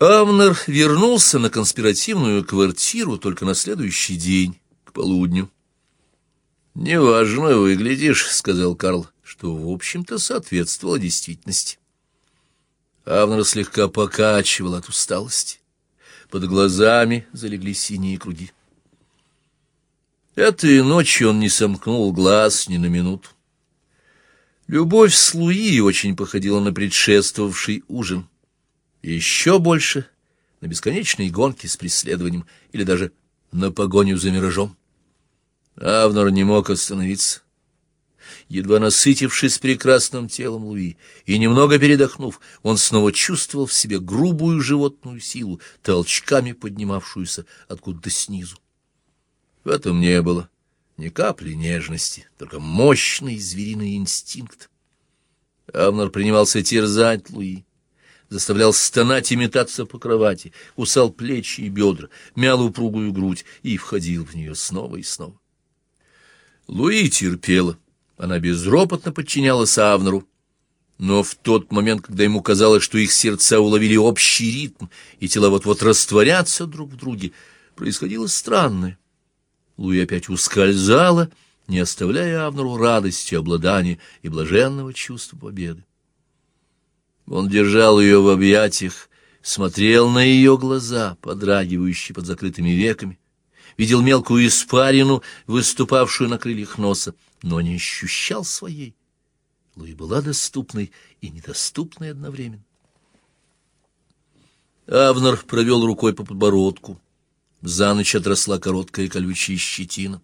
Авнер вернулся на конспиративную квартиру только на следующий день, к полудню. «Неважно выглядишь», — сказал Карл, что, в общем-то, соответствовало действительности. Авнер слегка покачивал от усталости. Под глазами залегли синие круги. Этой ночью он не сомкнул глаз ни на минуту. Любовь с Луи очень походила на предшествовавший ужин. Еще больше на бесконечные гонки с преследованием или даже на погоню за миражом. Авнер не мог остановиться. Едва насытившись прекрасным телом Луи и немного передохнув, он снова чувствовал в себе грубую животную силу, толчками поднимавшуюся откуда-то снизу. В этом не было ни капли нежности, только мощный звериный инстинкт. Авнер принимался терзать Луи, заставлял стонать и метаться по кровати, кусал плечи и бедра, мял упругую грудь и входил в нее снова и снова. Луи терпела, она безропотно подчинялась Авнеру, но в тот момент, когда ему казалось, что их сердца уловили общий ритм, и тела вот-вот растворятся друг в друге, происходило странное. Луи опять ускользала, не оставляя Авнеру радости, обладания и блаженного чувства победы. Он держал ее в объятиях, смотрел на ее глаза, подрагивающие под закрытыми веками, видел мелкую испарину, выступавшую на крыльях носа, но не ощущал своей. Луи была доступной и недоступной одновременно. Авнер провел рукой по подбородку. За ночь отросла короткая колючая щетина.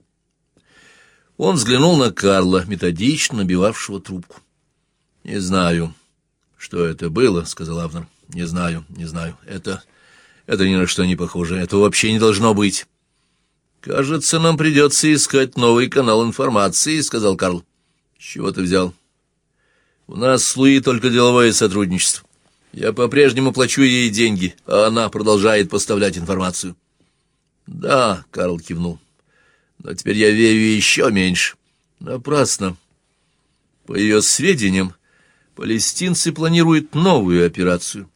Он взглянул на Карла, методично набивавшего трубку. — Не знаю, что это было, — сказал Авнер. — Не знаю, не знаю. Это... это ни на что не похоже. Этого вообще не должно быть. — Кажется, нам придется искать новый канал информации, — сказал Карл. — С чего ты взял? — У нас с Луи только деловое сотрудничество. Я по-прежнему плачу ей деньги, а она продолжает поставлять информацию. — да, Карл кивнул. Но теперь я верю еще меньше. Напрасно. По ее сведениям, палестинцы планируют новую операцию.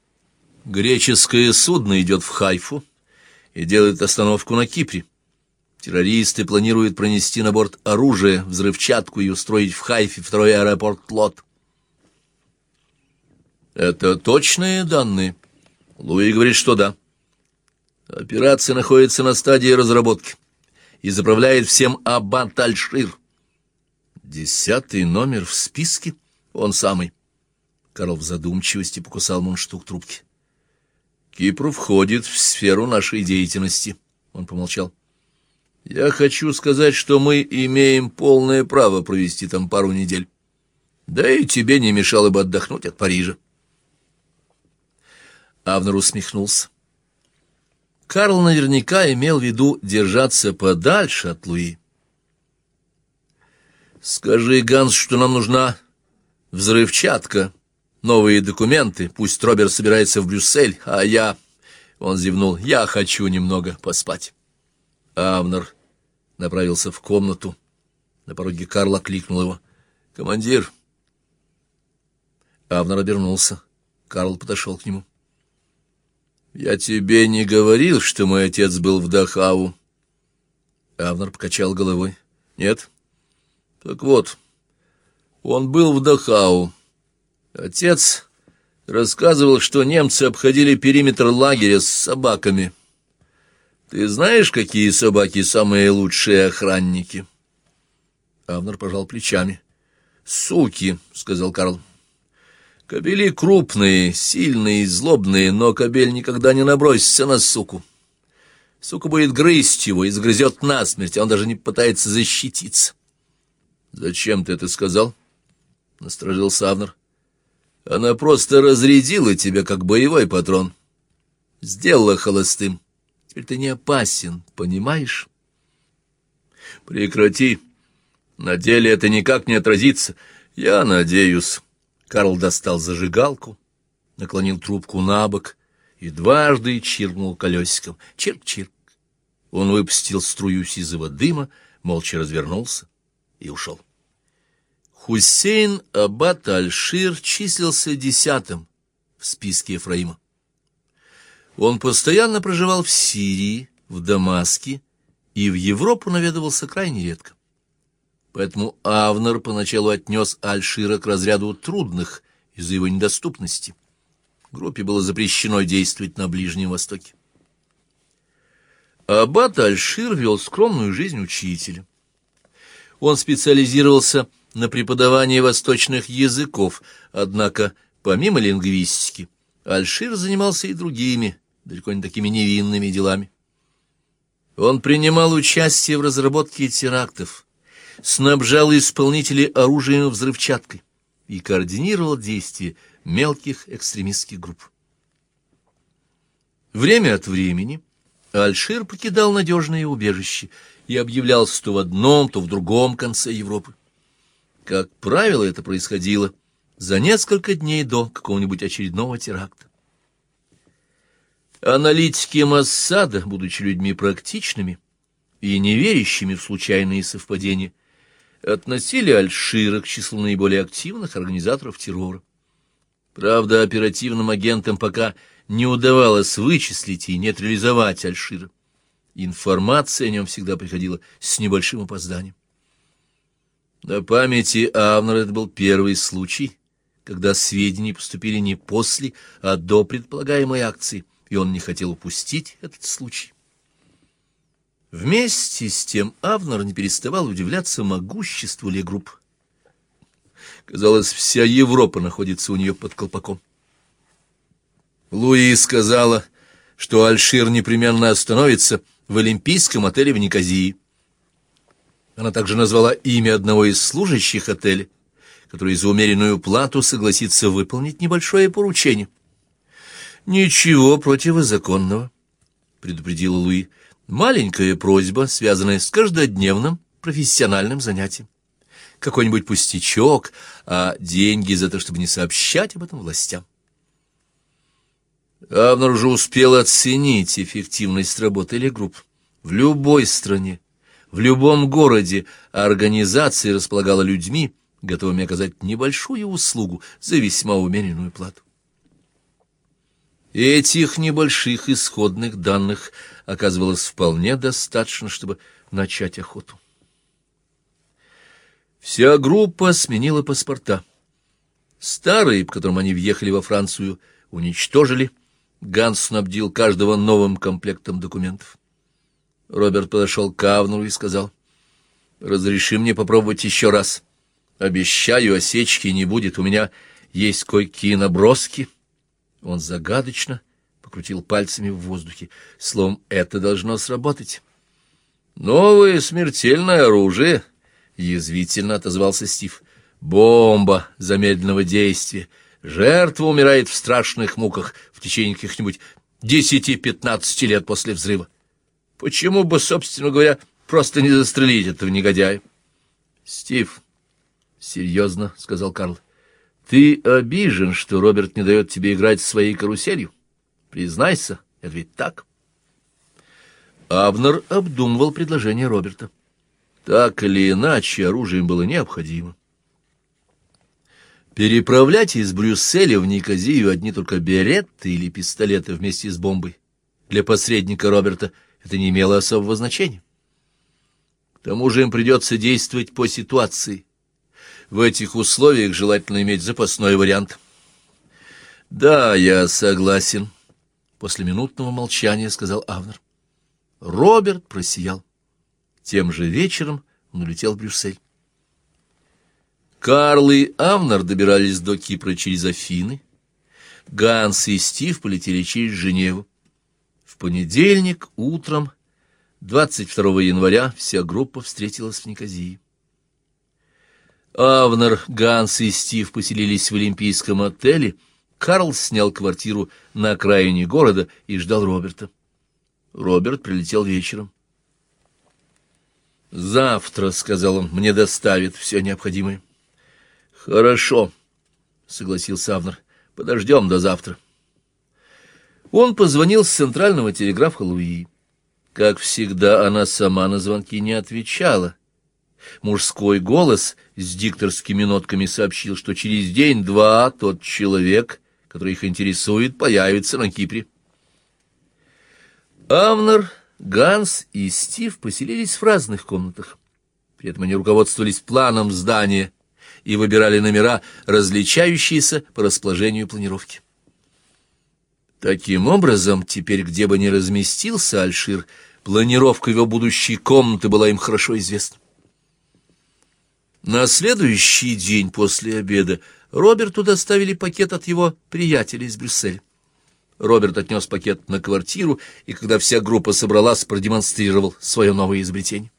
Греческое судно идет в Хайфу и делает остановку на Кипре. Террористы планируют пронести на борт оружие, взрывчатку и устроить в Хайфе второй аэропорт Лот. Это точные данные? Луи говорит, что да. Операция находится на стадии разработки и заправляет всем Аббат Аль-Шир. Десятый номер в списке? Он самый. Карл в задумчивости покусал мундштук трубки. Кипр входит в сферу нашей деятельности. Он помолчал. Я хочу сказать, что мы имеем полное право провести там пару недель. Да и тебе не мешало бы отдохнуть от Парижа. Авнер усмехнулся. Карл наверняка имел в виду держаться подальше от Луи. «Скажи, Ганс, что нам нужна взрывчатка, новые документы, пусть Роберт собирается в Брюссель, а я...» Он зевнул. «Я хочу немного поспать». Авнер направился в комнату. На пороге Карл окликнул его. «Командир!» Авнер обернулся. Карл подошел к нему. «Я тебе не говорил, что мой отец был в Дахау?» Авнер покачал головой. «Нет?» «Так вот, он был в Дахау. Отец рассказывал, что немцы обходили периметр лагеря с собаками. Ты знаешь, какие собаки самые лучшие охранники?» Авнер пожал плечами. «Суки», — сказал Карл. Кобели крупные, сильные, злобные, но кобель никогда не набросится на суку. Сука будет грызть его и загрызет насмерть, а он даже не пытается защититься. — Зачем ты это сказал? — насторожился Авнер. — Она просто разрядила тебя, как боевой патрон. Сделала холостым. Теперь ты не опасен, понимаешь? — Прекрати. На деле это никак не отразится. Я надеюсь... Карл достал зажигалку, наклонил трубку на бок и дважды чиркнул колесиком. Чирк-чирк. Он выпустил струю сизого дыма, молча развернулся и ушел. Хусейн Аббат Аль-Шир числился десятым в списке Ефраима. Он постоянно проживал в Сирии, в Дамаске и в Европу наведывался крайне редко. Поэтому Авнер поначалу отнес Альшира к разряду трудных из-за его недоступности. Группе было запрещено действовать на Ближнем Востоке. Аббат Альшир вел скромную жизнь учителя. Он специализировался на преподавании восточных языков, однако, помимо лингвистики, Альшир занимался и другими, далеко не такими невинными делами. Он принимал участие в разработке терактов, снабжал исполнителей оружием взрывчаткой и координировал действия мелких экстремистских групп. Время от времени Альшир покидал надежное убежище и объявлялся то в одном, то в другом конце Европы. Как правило, это происходило за несколько дней до какого-нибудь очередного теракта. Аналитики Массада, будучи людьми практичными и не верящими в случайные совпадения, относили Альшира к числу наиболее активных организаторов террора. Правда, оперативным агентам пока не удавалось вычислить и нейтрализовать Альшира. Информация о нем всегда приходила с небольшим опозданием. На памяти Авнера это был первый случай, когда сведения поступили не после, а до предполагаемой акции — и он не хотел упустить этот случай. Вместе с тем Авнер не переставал удивляться могуществу Легрупп. Казалось, вся Европа находится у нее под колпаком. Луи сказала, что Альшир непременно остановится в Олимпийском отеле в Никозии. Она также назвала имя одного из служащих отеля, который за умеренную плату согласится выполнить небольшое поручение — «Ничего противозаконного», — предупредила Луи. «Маленькая просьба, связанная с каждодневным профессиональным занятием. Какой-нибудь пустячок, а деньги за то, чтобы не сообщать об этом властям». Авнер уже успел оценить эффективность работы или групп. В любой стране, в любом городе организация располагала людьми, готовыми оказать небольшую услугу за весьма умеренную плату. Этих небольших исходных данных оказывалось вполне достаточно, чтобы начать охоту. Вся группа сменила паспорта. Старые, по которым они въехали во Францию, уничтожили. Ганс снабдил каждого новым комплектом документов. Роберт подошел к Авнуру и сказал, «Разреши мне попробовать еще раз. Обещаю, осечки не будет. У меня есть кое-какие наброски». Он загадочно покрутил пальцами в воздухе. Словом, это должно сработать. «Новое смертельное оружие!» — язвительно отозвался Стив. «Бомба замедленного действия. Жертва умирает в страшных муках в течение каких-нибудь десяти-пятнадцати лет после взрыва. Почему бы, собственно говоря, просто не застрелить этого негодяя?» «Стив», — серьезно сказал Карл, ты обижен, что Роберт не дает тебе играть своей каруселью? Признайся, это ведь так. Абнер обдумывал предложение Роберта. Так или иначе, оружием было необходимо. Переправлять из Брюсселя в Никозию одни только беретты или пистолеты вместе с бомбой для посредника Роберта это не имело особого значения. К тому же им придется действовать по ситуации, в этих условиях желательно иметь запасной вариант. «Да, я согласен», — после минутного молчания сказал Авнер. Роберт просиял. Тем же вечером он улетел в Брюссель. Карл и Авнер добирались до Кипра через Афины. Ганс и Стив полетели через Женеву. Понедельник утром, 22 января, вся группа встретилась в Никозии. Авнер, Ганс и Стив поселились в Олимпийском отеле. Карл снял квартиру на окраине города и ждал Роберта. Роберт прилетел вечером. «Завтра», — сказал он, — «мне доставят все необходимое». «Хорошо», — согласился Авнер, — «подождем до завтра». Он позвонил с центрального телеграфа Луи. Как всегда, она сама на звонки не отвечала — Мужской голос с дикторскими нотками сообщил, что через день-два тот человек, который их интересует, появится на Кипре. Авнер, Ганс и Стив поселились в разных комнатах. При этом они руководствовались планом здания и выбирали номера, различающиеся по расположению планировки. Таким образом, теперь где бы ни разместился Альшир, планировка его будущей комнаты была им хорошо известна. На следующий день после обеда Роберту доставили пакет от его приятеля из Брюсселя. Роберт отнес пакет на квартиру, и когда вся группа собралась, продемонстрировал свое новое изобретение.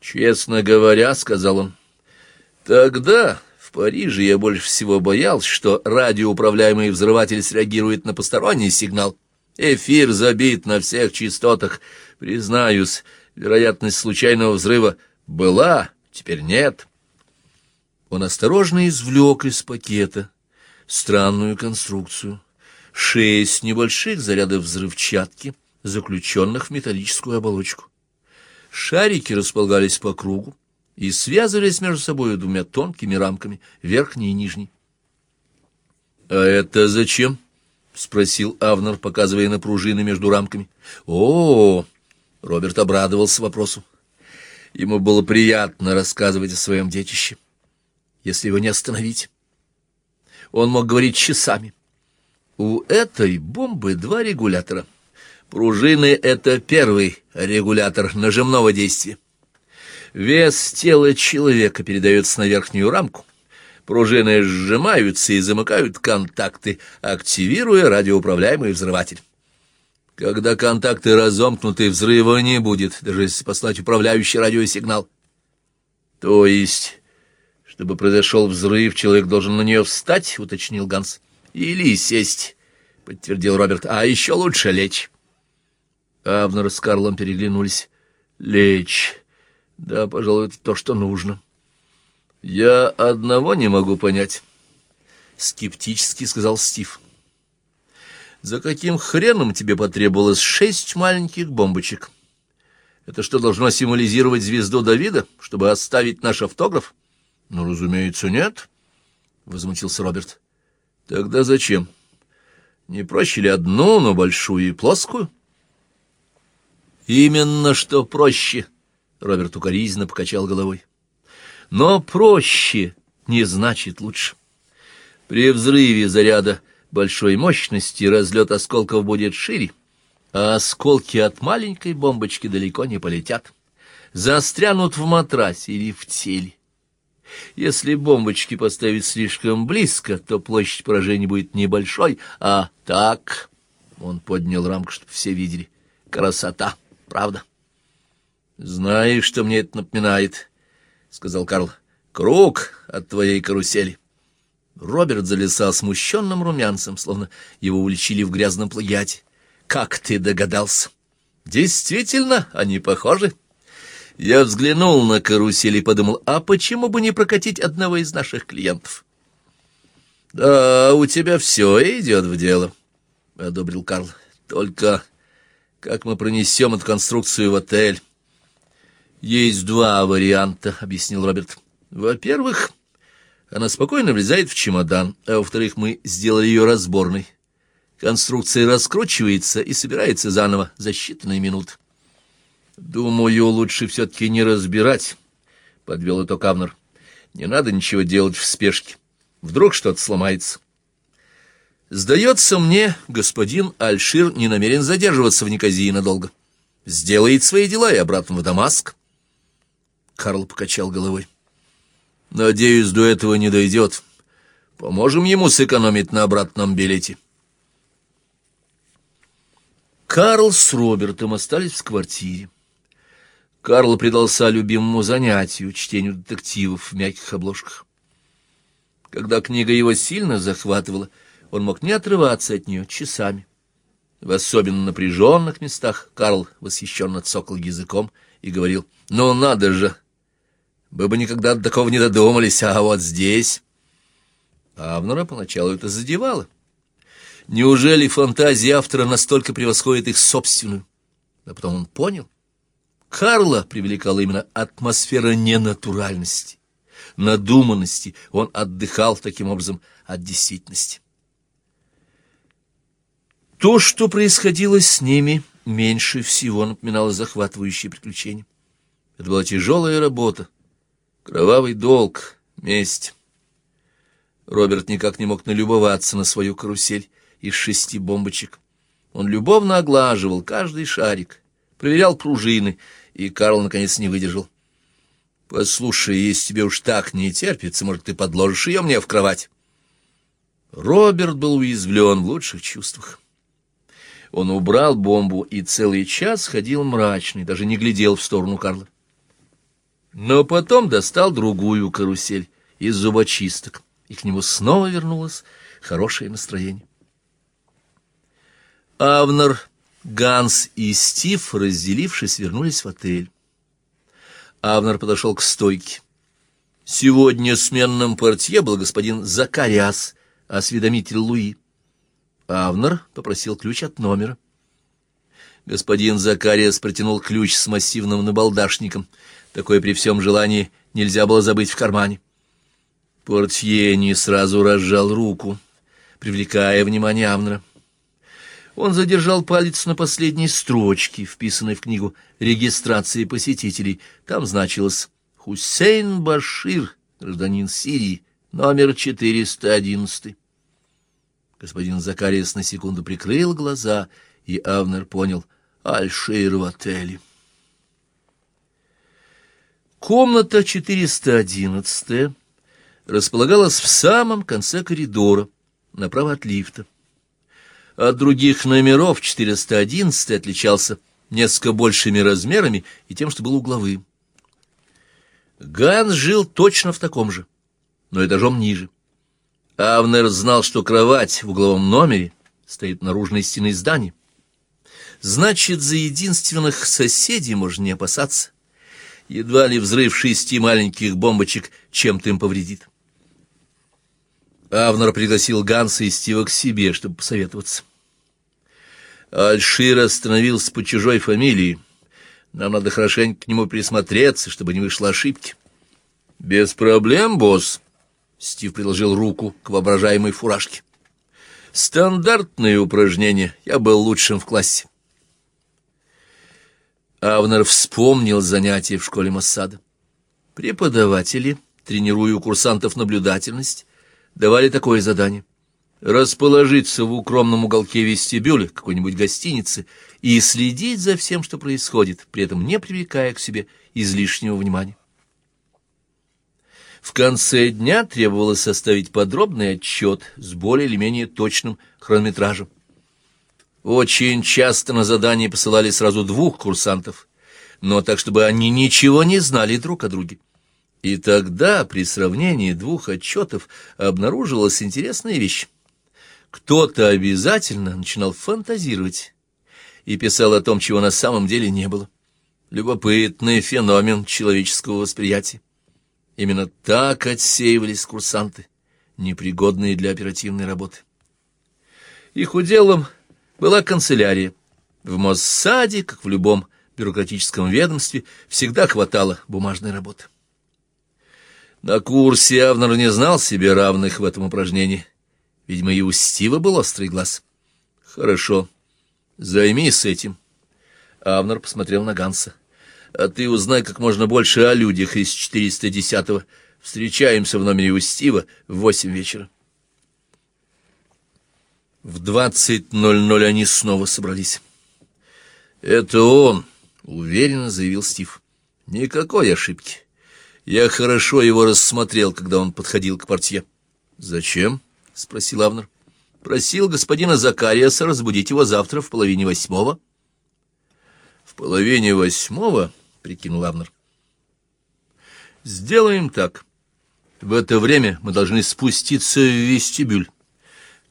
«Честно говоря, — сказал он, — тогда Париже я больше всего боялся, что радиоуправляемый взрыватель среагирует на посторонний сигнал. Эфир забит на всех частотах. Признаюсь, вероятность случайного взрыва была, теперь нет». Он осторожно извлек из пакета странную конструкцию. Шесть небольших зарядов взрывчатки, заключенных в металлическую оболочку. Шарики располагались по кругу и связывались между собой двумя тонкими рамками, верхней и нижней. — А это зачем? — спросил Авнер, показывая на пружины между рамками. — О, Роберт обрадовался вопросу. Ему было приятно рассказывать о своем детище, если его не остановить. Он мог говорить часами. У этой бомбы два регулятора — Пружины — это первый регулятор нажимного действия. Вес тела человека передается на верхнюю рамку. Пружины сжимаются и замыкают контакты, активируя радиоуправляемый взрыватель. Когда контакты разомкнуты, взрыва не будет, даже если послать управляющий радиосигнал. То есть, чтобы произошел взрыв, человек должен на нее встать, уточнил Ганс. Или сесть, подтвердил Роберт, а еще лучше лечь. Авнер с Карлом переглянулись. «Лечь. Да, пожалуй, это то, что нужно». «Я одного не могу понять», — скептически сказал Стив. «За каким хреном тебе потребовалось шесть маленьких бомбочек? Это что, должно символизировать звезду Давида, чтобы оставить наш автограф?» «Ну, разумеется, нет», — возмутился Роберт. «Тогда зачем? Не проще ли одну, но большую и плоскую?» Именно что проще, Роберт укоризненно покачал головой. Но проще не значит лучше. При взрыве заряда большой мощности разлет осколков будет шире, а осколки от маленькой бомбочки далеко не полетят. Застрянут в матрасе или в теле. Если бомбочки поставить слишком близко, то площадь поражения будет небольшой, а так... Он поднял рамку, чтобы все видели. Красота! правда. — Знаешь, что мне это напоминает, — сказал Карл. — Круг от твоей карусели. Роберт залесал смущенным румянцем, словно его уличили в грязном плагиате. — Как ты догадался? — Действительно, они похожи. Я взглянул на карусель и подумал, а почему бы не прокатить одного из наших клиентов? — Да, у тебя все идет в дело, — одобрил Карл. — Только как мы пронесем эту конструкцию в отель? Есть два варианта, — объяснил Роберт. Во-первых, она спокойно влезает в чемодан, а во-вторых, мы сделали ее разборной. Конструкция раскручивается и собирается заново за считанные минуты. Думаю, лучше все-таки не разбирать, — подвел итог Авнер. Не надо ничего делать в спешке. Вдруг что-то сломается. Сдается мне, господин Альшир не намерен задерживаться в Никозии надолго. Сделает свои дела и обратно в Дамаск. Карл покачал головой. Надеюсь, до этого не дойдет. Поможем ему сэкономить на обратном билете. Карл с Робертом остались в квартире. Карл предался любимому занятию, чтению детективов в мягких обложках. Когда книга его сильно захватывала, он мог не отрываться от нее часами. В особенно напряженных местах Карл восхищенно цокал языком и говорил, «Ну, надо же! Мы бы никогда до такого не додумались, а вот здесь...» Авнера поначалу это задевало. Неужели фантазия автора настолько превосходит их собственную? А потом он понял. Карла привлекала именно атмосфера ненатуральности, надуманности. Он отдыхал таким образом от действительности. То, что происходило с ними, меньше всего напоминало захватывающее приключение. Это была тяжелая работа, кровавый долг, месть. Роберт никак не мог налюбоваться на свою карусель из шести бомбочек. Он любовно оглаживал каждый шарик, проверял пружины, и Карл наконец не выдержал. «Послушай, если тебе уж так не терпится, может, ты подложишь ее мне в кровать?» Роберт был уязвлен в лучших чувствах. Он убрал бомбу и целый час ходил мрачный, даже не глядел в сторону Карла. Но потом достал другую карусель из зубочисток, и к нему снова вернулось хорошее настроение. Авнер, Ганс и Стив, разделившись, вернулись в отель. Авнер подошел к стойке. Сегодня сменным портье был господин Закариас, осведомитель Луи. Авнер попросил ключ от номера. Господин Закариас протянул ключ с массивным набалдашником. Такое при всем желании нельзя было забыть в кармане. Портье не сразу разжал руку, привлекая внимание Авнера. Он задержал палец на последней строчке, вписанной в книгу регистрации посетителей. Там значилось «Хусейн Башир, гражданин Сирии, номер 411». Господин Закариас на секунду прикрыл глаза, и Авнер понял — Альшир в отеле. Комната 411 располагалась в самом конце коридора, направо от лифта. От других номеров 411 отличался несколько большими размерами и тем, что был угловым. Ганс жил точно в таком же, но этажом ниже. Авнер знал, что кровать в угловом номере стоит наружной стены здания. Значит, за единственных соседей можно не опасаться. Едва ли взрыв шести маленьких бомбочек чем-то им повредит. Авнер пригласил Ганса и Стива к себе, чтобы посоветоваться. Альшир остановился по чужой фамилии. Нам надо хорошенько к нему присмотреться, чтобы не вышло ошибки. — Без проблем, босс. Стив приложил руку к воображаемой фуражке. — Стандартные упражнения. Я был лучшим в классе. Авнер вспомнил занятия в школе Массада. Преподаватели, тренируя у курсантов наблюдательность, давали такое задание — расположиться в укромном уголке вестибюля какой-нибудь гостиницы и следить за всем, что происходит, при этом не привлекая к себе излишнего внимания. В конце дня требовалось составить подробный отчет с более или менее точным хронометражем. Очень часто на задание посылали сразу двух курсантов, но так, чтобы они ничего не знали друг о друге. И тогда при сравнении двух отчетов обнаруживалась интересная вещь. Кто-то обязательно начинал фантазировать и писал о том, чего на самом деле не было. Любопытный феномен человеческого восприятия. Именно так отсеивались курсанты, непригодные для оперативной работы. Их уделом была канцелярия. В Моссаде, как в любом бюрократическом ведомстве, всегда хватало бумажной работы. На курсе Авнер не знал себе равных в этом упражнении. Видимо, и у Стива был острый глаз. «Хорошо, займись этим». Авнер посмотрел на Ганса. «А ты узнай как можно больше о людях из 410-го. Встречаемся в номере у Стива в восемь вечера». В двадцать ноль ноль они снова собрались. «Это он», — уверенно заявил Стив. «Никакой ошибки. Я хорошо его рассмотрел, когда он подходил к портье. «Зачем?» — спросил Авнер. «Просил господина Закариаса разбудить его завтра в половине восьмого». «В половине восьмого?» — прикинул Авнер. «Сделаем так. В это время мы должны спуститься в вестибюль.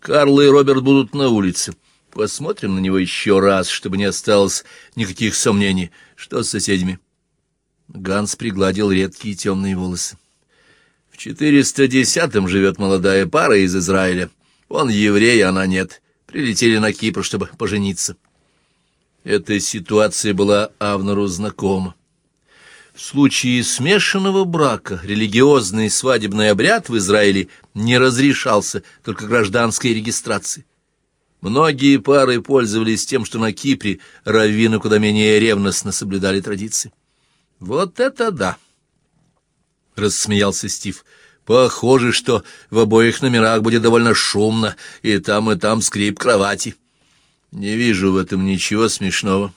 Карл и Роберт будут на улице. Посмотрим на него еще раз, чтобы не осталось никаких сомнений. Что с соседями?» Ганс пригладил редкие темные волосы. В четыреста десятом живет молодая пара из Израиля. Он еврей, а она нет. Прилетели на Кипр, чтобы пожениться. Эта ситуация была Авнору знакома. В случае смешанного брака религиозный свадебный обряд в Израиле не разрешался только гражданской регистрации. Многие пары пользовались тем, что на Кипре раввины куда менее ревностно соблюдали традиции. «Вот это да!» — рассмеялся Стив. «Похоже, что в обоих номерах будет довольно шумно, и там, и там скрип кровати». «Не вижу в этом ничего смешного».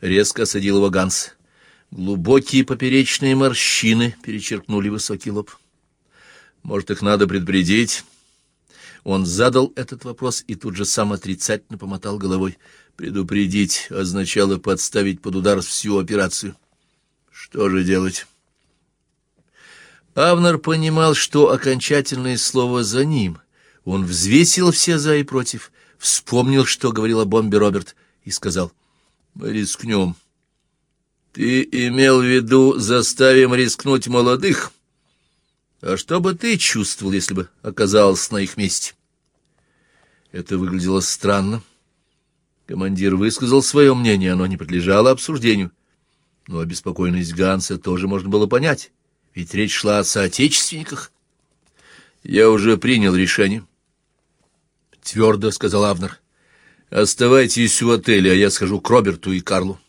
Резко осадил его Ганс. Глубокие поперечные морщины перечеркнули высокий лоб. «Может, их надо предупредить?» Он задал этот вопрос и тут же сам отрицательно помотал головой. Предупредить означало подставить под удар всю операцию. Что же делать? Авнер понимал, что окончательное слово за ним. Он взвесил все за и против, вспомнил, что говорил о бомбе Роберт, и сказал, «Мы рискнем». «Ты имел в виду, заставим рискнуть молодых?» А что бы ты чувствовал, если бы оказался на их месте? Это выглядело странно. Командир высказал свое мнение, оно не подлежало обсуждению. Но обеспокоенность Ганса тоже можно было понять, ведь речь шла о соотечественниках. Я уже принял решение. Твердо сказал Авнер. Оставайтесь в отеле, а я схожу к Роберту и Карлу.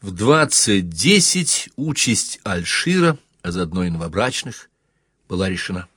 В двадцать десять участь Альшира — а заодно и новобрачных, была решена.